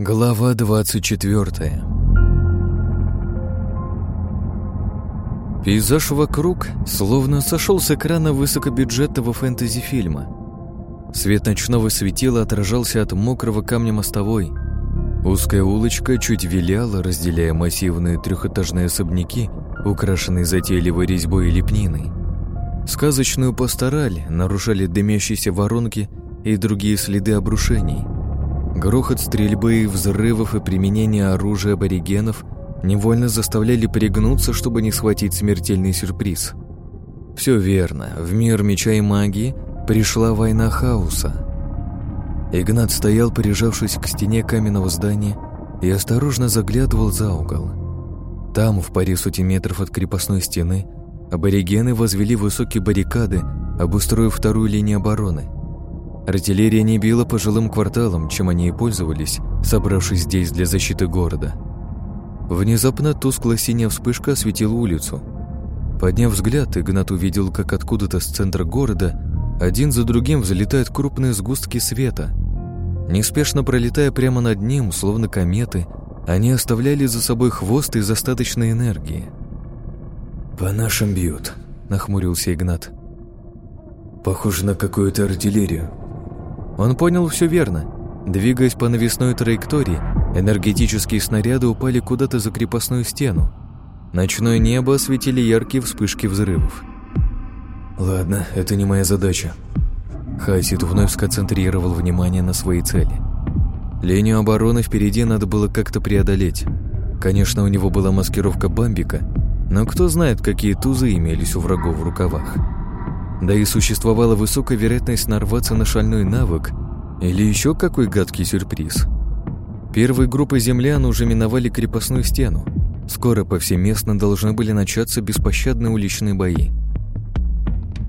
Глава 24 Пейзаж вокруг словно сошел с экрана высокобюджетного фэнтези-фильма. Свет ночного светила отражался от мокрого камня мостовой. Узкая улочка чуть виляла, разделяя массивные трехэтажные особняки, украшенные затейливой резьбой и лепниной. Сказочную пастораль нарушали дымящиеся воронки и другие следы обрушений – Грохот стрельбы, взрывов и применения оружия аборигенов невольно заставляли пригнуться, чтобы не схватить смертельный сюрприз. Все верно, в мир меча и магии пришла война хаоса. Игнат стоял, прижавшись к стене каменного здания, и осторожно заглядывал за угол. Там, в паре сотен метров от крепостной стены, аборигены возвели высокие баррикады, обустроив вторую линию обороны – Артиллерия не била по жилым кварталам, чем они и пользовались, собравшись здесь для защиты города. Внезапно тускло-синяя вспышка осветила улицу. Подняв взгляд, Игнат увидел, как откуда-то с центра города один за другим взлетают крупные сгустки света. Неспешно пролетая прямо над ним, словно кометы, они оставляли за собой хвост из остаточной энергии. «По нашим бьют», — нахмурился Игнат. «Похоже на какую-то артиллерию. Он понял все верно. Двигаясь по навесной траектории, энергетические снаряды упали куда-то за крепостную стену. Ночное небо осветили яркие вспышки взрывов. «Ладно, это не моя задача». Хасид вновь сконцентрировал внимание на своей цели. Линию обороны впереди надо было как-то преодолеть. Конечно, у него была маскировка бамбика, но кто знает, какие тузы имелись у врагов в рукавах. Да и существовала высокая вероятность нарваться на шальной навык или еще какой гадкий сюрприз. Первой группой землян уже миновали крепостную стену. Скоро повсеместно должны были начаться беспощадные уличные бои.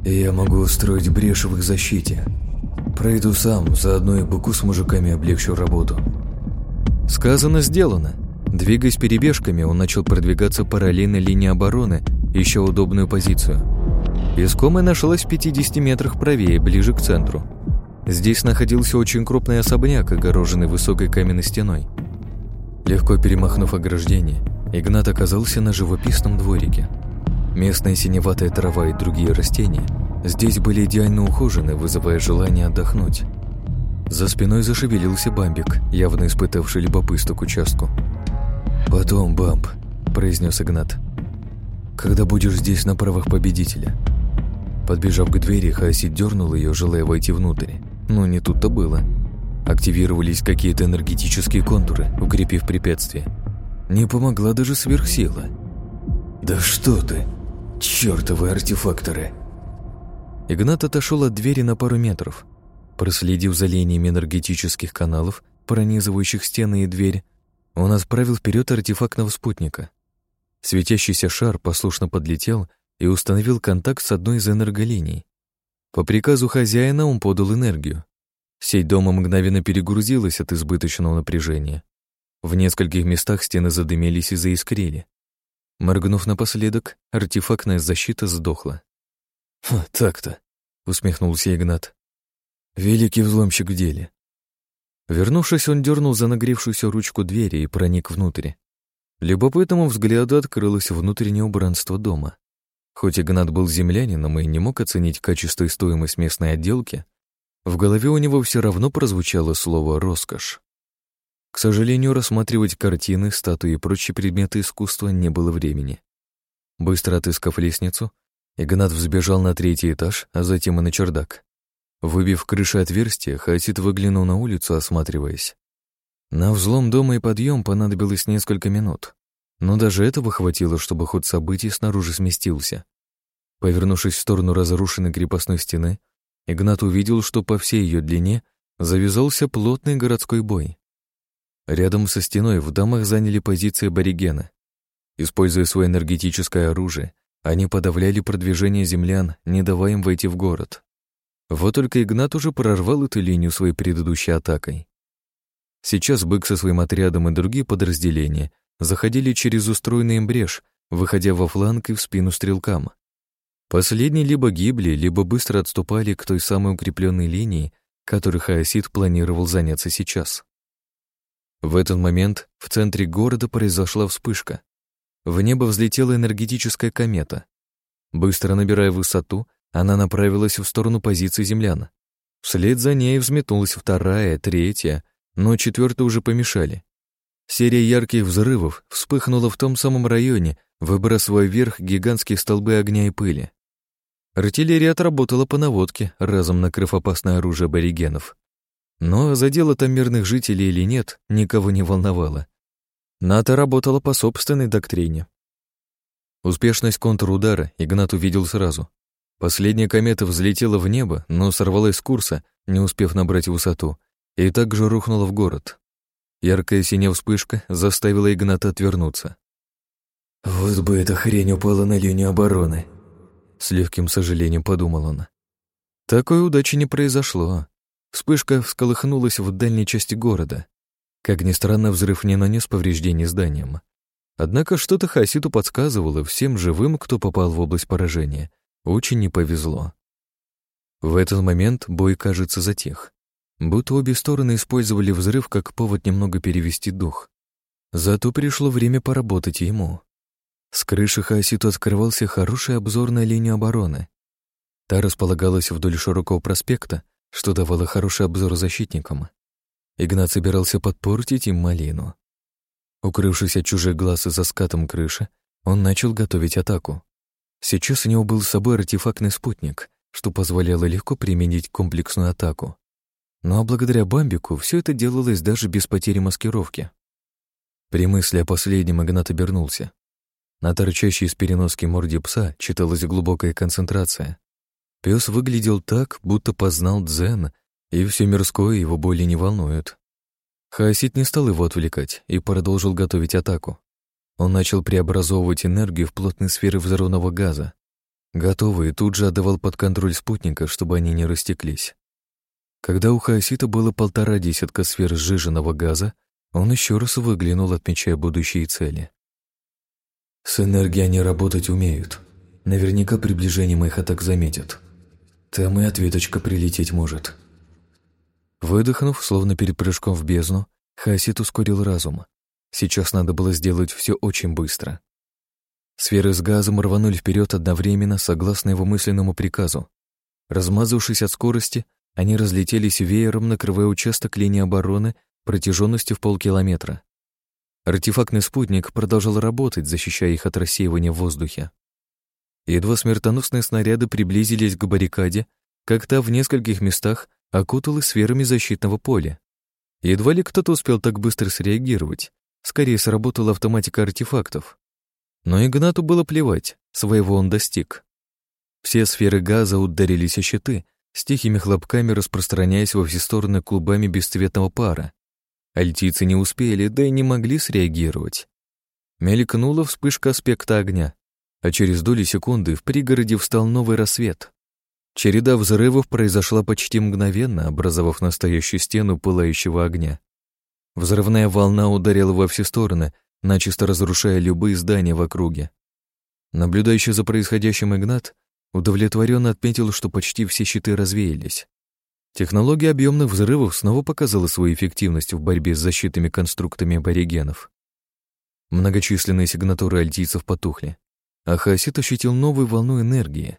«Я могу устроить брешь в их защите. Пройду сам, заодно и быку с мужиками облегчу работу». Сказано, сделано. Двигаясь перебежками, он начал продвигаться параллельно линии обороны, ища удобную позицию – Искомая нашлась в 50 метрах правее, ближе к центру. Здесь находился очень крупный особняк, огороженный высокой каменной стеной. Легко перемахнув ограждение, Игнат оказался на живописном дворике. Местная синеватая трава и другие растения здесь были идеально ухожены, вызывая желание отдохнуть. За спиной зашевелился бамбик, явно испытавший любопытство к участку. «Потом, бамб», — произнес Игнат. «Когда будешь здесь на правах победителя, Подбежав к двери, Хаси дернул ее, желая войти внутрь. Но не тут-то было. Активировались какие-то энергетические контуры, укрепив препятствие. Не помогла даже сверхсила. «Да что ты! Чёртовы артефакторы!» Игнат отошел от двери на пару метров. Проследив за линиями энергетических каналов, пронизывающих стены и дверь, он отправил вперед артефактного спутника. Светящийся шар послушно подлетел и установил контакт с одной из энерголиний. По приказу хозяина он подал энергию. Сеть дома мгновенно перегрузилась от избыточного напряжения. В нескольких местах стены задымились и заискрили. Моргнув напоследок, артефактная защита сдохла. «Так-то», — усмехнулся Игнат. «Великий взломщик в деле». Вернувшись, он дернул за нагревшуюся ручку двери и проник внутрь. Любопытному взгляду открылось внутреннее убранство дома. Хоть Игнат был землянином и не мог оценить качество и стоимость местной отделки, в голове у него все равно прозвучало слово «роскошь». К сожалению, рассматривать картины, статуи и прочие предметы искусства не было времени. Быстро отыскав лестницу, Игнат взбежал на третий этаж, а затем и на чердак. Выбив крыши отверстия, Хасид выглянул на улицу, осматриваясь. На взлом дома и подъем понадобилось несколько минут. Но даже этого хватило, чтобы ход событий снаружи сместился. Повернувшись в сторону разрушенной крепостной стены, Игнат увидел, что по всей ее длине завязался плотный городской бой. Рядом со стеной в домах заняли позиции аборигены. Используя свое энергетическое оружие, они подавляли продвижение землян, не давая им войти в город. Вот только Игнат уже прорвал эту линию своей предыдущей атакой. Сейчас бык со своим отрядом и другие подразделения заходили через устроенный брешь, выходя во фланг и в спину стрелкам. Последние либо гибли, либо быстро отступали к той самой укрепленной линии, которой Хаосид планировал заняться сейчас. В этот момент в центре города произошла вспышка. В небо взлетела энергетическая комета. Быстро набирая высоту, она направилась в сторону позиции землян. Вслед за ней взметнулась вторая, третья, но четвертую уже помешали. Серия ярких взрывов вспыхнула в том самом районе, выбрасывая вверх гигантские столбы огня и пыли. Артиллерия отработала по наводке, разом накрыв опасное оружие аборигенов. Но задело там мирных жителей или нет, никого не волновало. НАТО работала по собственной доктрине. Успешность контрудара Игнат увидел сразу. Последняя комета взлетела в небо, но сорвалась с курса, не успев набрать высоту, и также рухнула в город. Яркая синяя вспышка заставила Игната отвернуться. «Вот бы эта хрень упала на линию обороны», — с легким сожалением подумал он. Такой удачи не произошло. Вспышка всколыхнулась в дальней части города. Как ни странно, взрыв не нанес повреждений зданиям. Однако что-то Хаситу подсказывало всем живым, кто попал в область поражения. Очень не повезло. В этот момент бой, кажется, затих будто обе стороны использовали взрыв как повод немного перевести дух. Зато пришло время поработать ему. С крыши Хаоситу открывался хороший обзор на линию обороны. Та располагалась вдоль широкого проспекта, что давало хороший обзор защитникам. Игнат собирался подпортить им малину. Укрывшись от чужих глаз за скатом крыши, он начал готовить атаку. Сейчас у него был с собой артефактный спутник, что позволяло легко применить комплексную атаку. Но благодаря Бамбику все это делалось даже без потери маскировки. При мысли о последнем Игнат обернулся. На торчащей из переноски морде пса читалась глубокая концентрация. Пес выглядел так, будто познал дзен, и все мирское его более не волнует. Хаосит не стал его отвлекать и продолжил готовить атаку. Он начал преобразовывать энергию в плотные сферы взрывного газа. Готовый тут же отдавал под контроль спутника, чтобы они не растеклись. Когда у Хаосита было полтора десятка сфер сжиженного газа, он еще раз выглянул, отмечая будущие цели. «С энергией они работать умеют. Наверняка приближением их атак заметят. Там и ответочка прилететь может». Выдохнув, словно перед прыжком в бездну, Хаосит ускорил разум. Сейчас надо было сделать все очень быстро. Сферы с газом рванули вперед одновременно, согласно его мысленному приказу. Размазавшись от скорости, они разлетелись веером, накрывая участок линии обороны протяженностью в полкилометра. Артефактный спутник продолжал работать, защищая их от рассеивания в воздухе. Едва смертоносные снаряды приблизились к баррикаде, как та в нескольких местах окуталась сферами защитного поля. Едва ли кто-то успел так быстро среагировать. Скорее сработала автоматика артефактов. Но Игнату было плевать, своего он достиг. Все сферы газа ударились о щиты, с тихими хлопками распространяясь во все стороны клубами бесцветного пара. Альтийцы не успели, да и не могли среагировать. Мелькнула вспышка аспекта огня, а через доли секунды в пригороде встал новый рассвет. Череда взрывов произошла почти мгновенно, образовав настоящую стену пылающего огня. Взрывная волна ударила во все стороны, начисто разрушая любые здания в округе. Наблюдающий за происходящим Игнат Удовлетворенно отметил, что почти все щиты развеялись. Технология объемных взрывов снова показала свою эффективность в борьбе с защитными конструктами аборигенов. Многочисленные сигнатуры альтийцев потухли, а Хаосит ощутил новую волну энергии.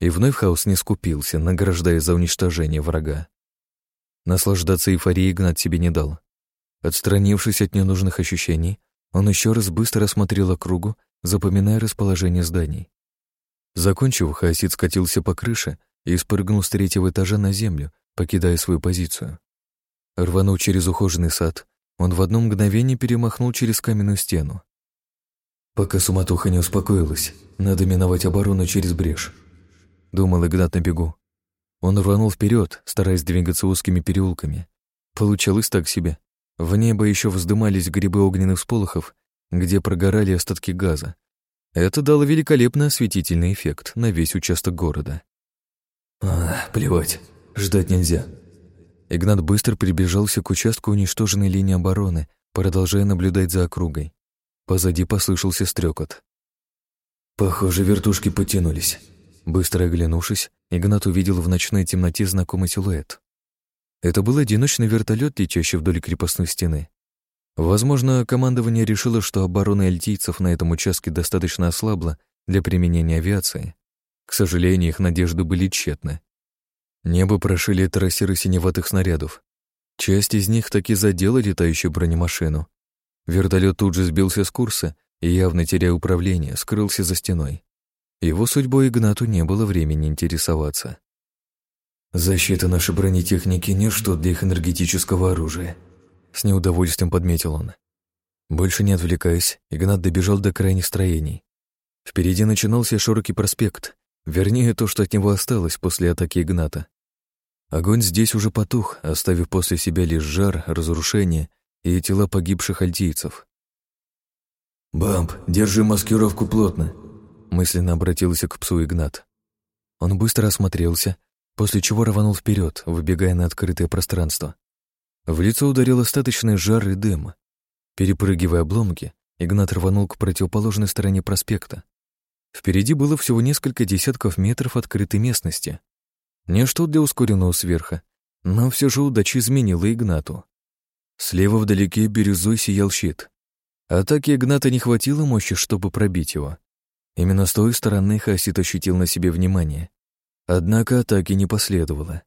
И вновь хаос не скупился, награждая за уничтожение врага. Наслаждаться эйфорией Игнат себе не дал. Отстранившись от ненужных ощущений, он еще раз быстро осмотрел округу, запоминая расположение зданий. Закончив, Хаосид скатился по крыше и спрыгнул с третьего этажа на землю, покидая свою позицию. Рванув через ухоженный сад, он в одно мгновение перемахнул через каменную стену. «Пока суматоха не успокоилась, надо миновать оборону через брешь», — думал Игнат на бегу. Он рванул вперед, стараясь двигаться узкими переулками. Получалось так себе. В небо еще вздымались грибы огненных всполохов, где прогорали остатки газа, это дало великолепный осветительный эффект на весь участок города. «А, плевать, ждать нельзя». Игнат быстро приближался к участку уничтоженной линии обороны, продолжая наблюдать за округой. Позади послышался стрекот. «Похоже, вертушки потянулись». Быстро оглянувшись, Игнат увидел в ночной темноте знакомый силуэт. Это был одиночный вертолет, летящий вдоль крепостной стены. Возможно, командование решило, что оборона эльтийцев на этом участке достаточно ослабла для применения авиации. К сожалению, их надежды были тщетны. Небо прошили трассеры синеватых снарядов. Часть из них таки задела летающую бронемашину. Вертолет тут же сбился с курса и, явно теряя управление, скрылся за стеной. Его судьбой Игнату не было времени интересоваться. «Защита нашей бронетехники – ничто для их энергетического оружия», — с неудовольствием подметил он. Больше не отвлекаясь, Игнат добежал до крайних строений. Впереди начинался широкий проспект, вернее, то, что от него осталось после атаки Игната. Огонь здесь уже потух, оставив после себя лишь жар, разрушение и тела погибших альтийцев. «Бамп, держи маскировку плотно», — мысленно обратился к псу Игнат. Он быстро осмотрелся, после чего рванул вперед, выбегая на открытое пространство. В лицо ударил остаточный жар и дым. Перепрыгивая обломки, Игнат рванул к противоположной стороне проспекта. Впереди было всего несколько десятков метров открытой местности. Ничто для ускоренного сверха, но все же удача изменила Игнату. Слева вдалеке бирюзой сиял щит. Атаки Игната не хватило мощи, чтобы пробить его. Именно с той стороны Хасит ощутил на себе внимание. Однако атаки не последовало.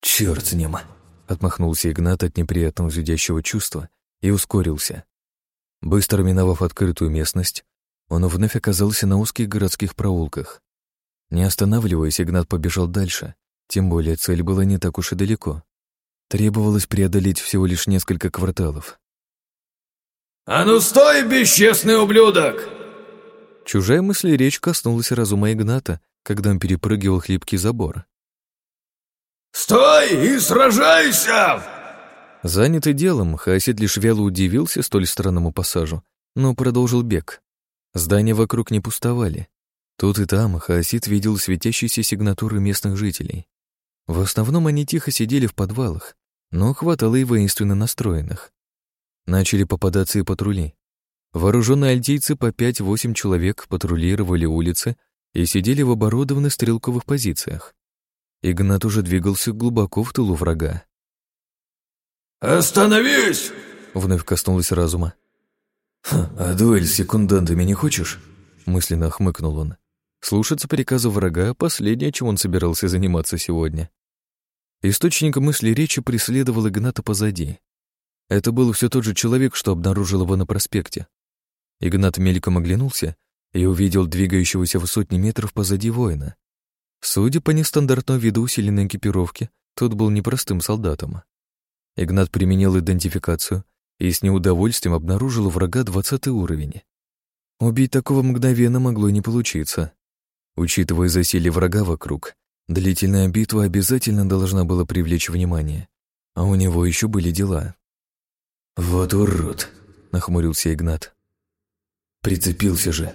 «Чёрт с ним!» — отмахнулся Игнат от неприятного зудящего чувства и ускорился. Быстро миновав открытую местность, он вновь оказался на узких городских проулках. Не останавливаясь, Игнат побежал дальше, тем более цель была не так уж и далеко. Требовалось преодолеть всего лишь несколько кварталов. «А ну стой, бесчестный ублюдок!» Чужая мысль и речь коснулась разума Игната, когда он перепрыгивал хлипкий забор. «Стой и сражайся!» Занятый делом, Хасид лишь вяло удивился столь странному пассажу, но продолжил бег. Здания вокруг не пустовали. Тут и там Хаосид видел светящиеся сигнатуры местных жителей. В основном они тихо сидели в подвалах, но хватало и воинственно настроенных. Начали попадаться и патрули. Вооруженные альтийцы по 5-8 человек патрулировали улицы и сидели в оборудованных стрелковых позициях. Игнат уже двигался глубоко в тылу врага. «Остановись!» — вновь коснулось разума. «А дуэль с секундантами не хочешь?» — мысленно хмыкнул он. Слушаться приказа врага — последнее, чем он собирался заниматься сегодня. Источник мысли речи преследовал Игната позади. Это был все тот же человек, что обнаружил его на проспекте. Игнат мельком оглянулся и увидел двигающегося в сотни метров позади воина. Судя по нестандартному виду усиленной экипировки, тот был непростым солдатом. Игнат применил идентификацию и с неудовольствием обнаружил врага двадцатый уровень. Убить такого мгновенно могло не получиться. Учитывая засилие врага вокруг, длительная битва обязательно должна была привлечь внимание, а у него еще были дела. «Вот урод!» — нахмурился Игнат. «Прицепился же!»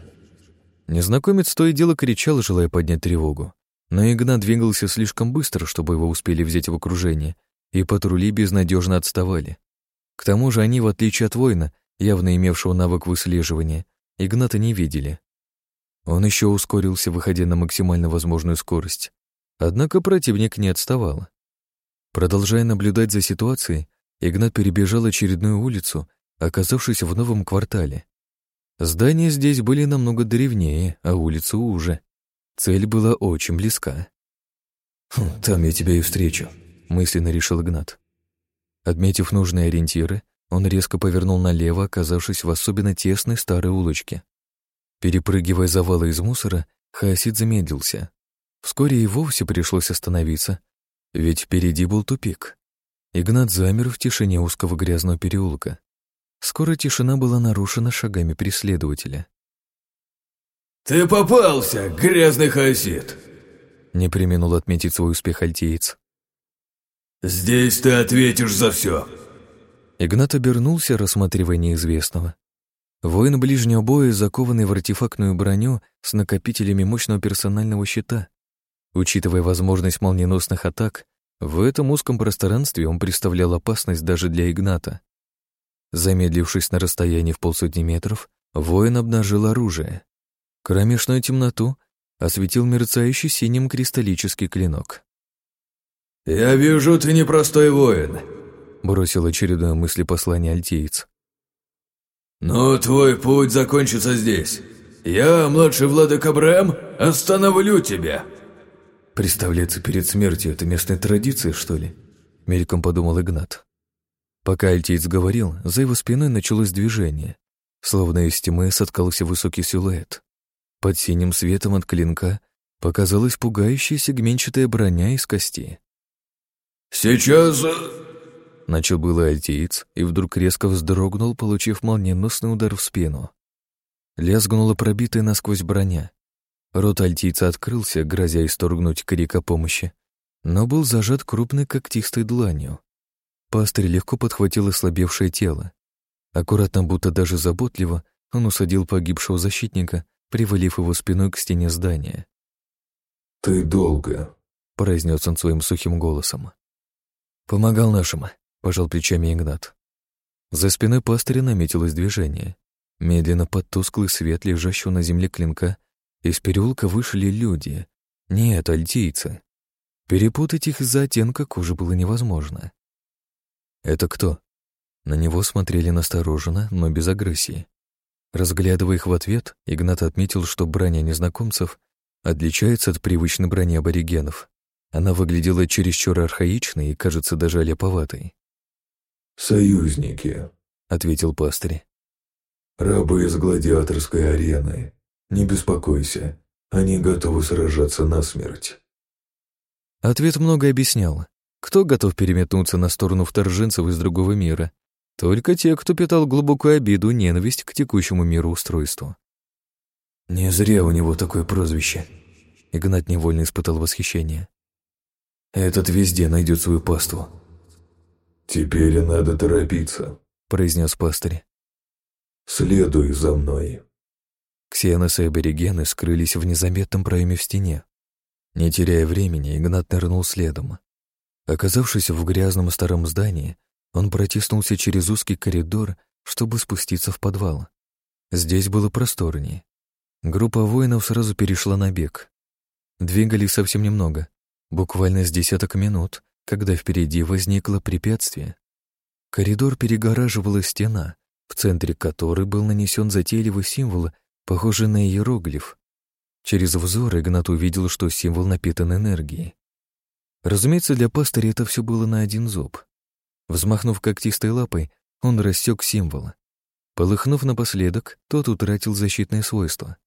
Незнакомец то и дело кричал, желая поднять тревогу. Но Игнат двигался слишком быстро, чтобы его успели взять в окружение, и патрули безнадежно отставали. К тому же они, в отличие от воина, явно имевшего навык выслеживания, Игната не видели. Он еще ускорился, выходя на максимально возможную скорость. Однако противник не отставал. Продолжая наблюдать за ситуацией, Игнат перебежал очередную улицу, оказавшись в новом квартале. Здания здесь были намного древнее, а улица уже. Цель была очень близка. «Хм, «Там я тебя и встречу», — мысленно решил Игнат. Отметив нужные ориентиры, он резко повернул налево, оказавшись в особенно тесной старой улочке. Перепрыгивая завалы из мусора, Хаосид замедлился. Вскоре и вовсе пришлось остановиться, ведь впереди был тупик. Игнат замер в тишине узкого грязного переулка. Скоро тишина была нарушена шагами преследователя. «Ты попался, грязный хаосит!» Не применул отметить свой успех альтиец. «Здесь ты ответишь за все!» Игнат обернулся, рассматривая неизвестного. Воин ближнего боя, закованный в артефактную броню с накопителями мощного персонального щита. Учитывая возможность молниеносных атак, в этом узком пространстве он представлял опасность даже для Игната. Замедлившись на расстоянии в полсотни метров, воин обнажил оружие. Кромешную темноту осветил мерцающий синим кристаллический клинок. «Я вижу, ты непростой воин. бросил очередное мыслепослание альтиец. «Ну, твой путь закончится здесь. Я, младший владыка Брэм, остановлю тебя!» Представляться перед смертью — это местная традиция, что ли? Мельком подумал Игнат. Пока альтиец говорил, за его спиной началось движение. Словно из тьмы соткался высокий силуэт. Под синим светом от клинка показалась пугающая сегменчатая броня из кости. «Сейчас...» э, Начал было альтиец и вдруг резко вздрогнул, получив молниеносный удар в спину. Лязгнула пробитая насквозь броня. Рот альтийца открылся, грозя исторгнуть крик о помощи, но был зажат крупной когтистой дланью. Пастырь легко подхватил ослабевшее тело. Аккуратно, будто даже заботливо, он усадил погибшего защитника, привалив его спиной к стене здания. «Ты долго», — произнес он своим сухим голосом. «Помогал нашим», — пожал плечами Игнат. За спиной пастыря наметилось движение. Медленно под тусклый свет лежащего на земле клинка из переулка вышли люди. Нет, альтийцы. Перепутать их из-за оттенка кожи было невозможно. «Это кто?» На него смотрели настороженно, но без агрессии. Разглядывая их в ответ, Игнат отметил, что броня незнакомцев отличается от привычной брони аборигенов. Она выглядела чересчур архаичной и, кажется, даже леповатой. «Союзники», — ответил пастырь. «Рабы из гладиаторской арены. Не беспокойся, они готовы сражаться насмерть». Ответ много объяснял. Кто готов переметнуться на сторону вторженцев из другого мира? Только те, кто питал глубокую обиду, ненависть к текущему миру устройству. Не зря у него такое прозвище. Игнат невольно испытал восхищение. Этот везде найдет свою паству. «Теперь надо торопиться», — произнес пастырь. «Следуй за мной». Ксеносы и аборигены скрылись в незаметном проеме в стене. Не теряя времени, Игнат нырнул следом. Оказавшись в грязном старом здании, он протиснулся через узкий коридор, чтобы спуститься в подвал. Здесь было просторнее. Группа воинов сразу перешла на бег. Двигались совсем немного, буквально с десяток минут, когда впереди возникло препятствие. Коридор перегораживала стена, в центре которой был нанесен затейливый символ, похожий на иероглиф. Через взор Игнат увидел, что символ напитан энергией. Разумеется, для пастыря это все было на один зуб. Взмахнув когтистой лапой, он рассек символ. Полыхнув напоследок, тот утратил защитные свойства.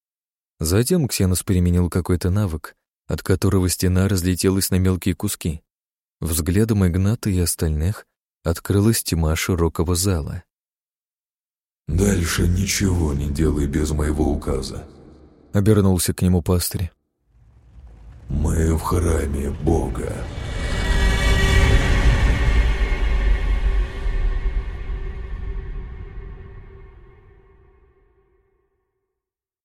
Затем Ксенос применил какой-то навык, от которого стена разлетелась на мелкие куски. Взглядом Игната и остальных открылась тьма широкого зала. «Дальше ничего не делай без моего указа», Обернулся к нему пастырь. «Мы в храме Бога».